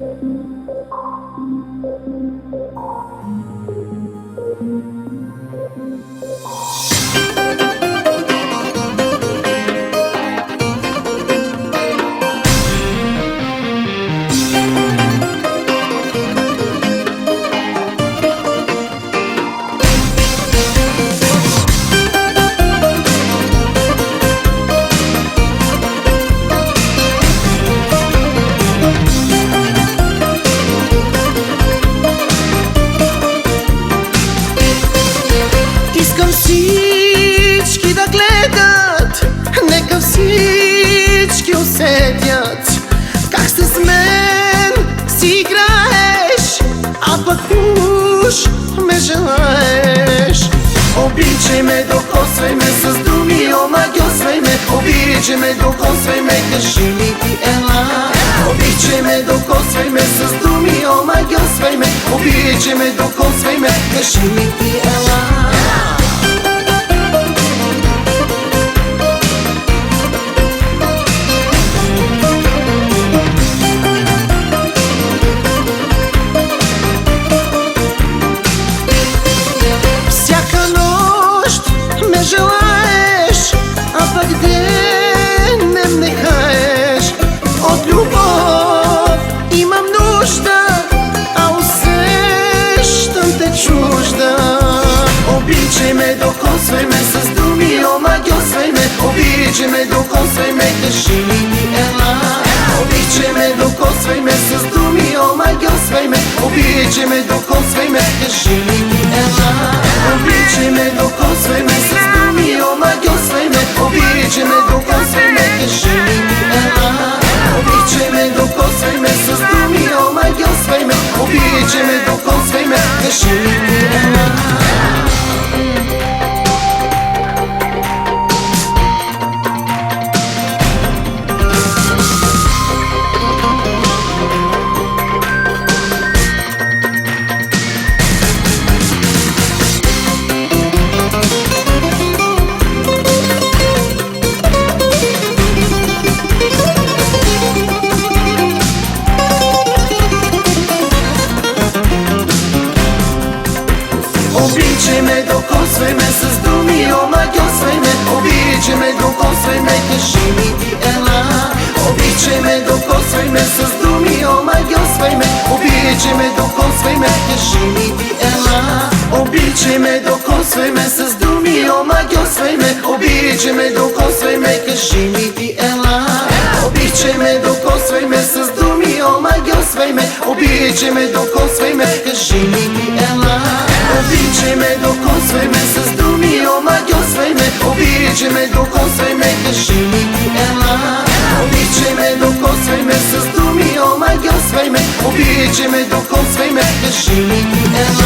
Música će me dok osvejme Sa zdrumi omak osvejme Obit će me dok osvejme Kaži mi ti ela. Obit će me dok osvejme Sa zdrumi omak osvejme Obit će me dok osvejme Kaži mi ме желаеш, а пък ден не ме хаеш От любов имам нужда, а усещам те чужда Обичай ме, докосвай ме с думи, омагьосвай ме Обичай ме, докосвай ме, кажи ми ти ела Обичай ме, докосвай ме с думи, омагьосвай ме Обичай ме, докосвай ме, кажи 是 posvojme sa zdumijom A osvojme, obiđe me dok osvojme Kaži mi ti ela Obiđe me dok osvojme sa zdumijom A osvojme, obiđe me dok osvojme Kaži mi ti ela Obiđe me dok osvojme sa zdumijom A osvojme, obiđe me dok osvojme Kaži mi ti ela Obiđe me dok osvojme sa zdumijom me, oh my girl, svej me Obiće me dok osvej me, kaži mi ti Ela Obiće me dok osvej me, sa mi, oh my girl, svej me Obiće me dok osvej me, kaži mi ti Ela Obiće me dok osvej me, sa mi, oh my girl, svej me Obiće me dok osvej me, kaži mi mi Ela.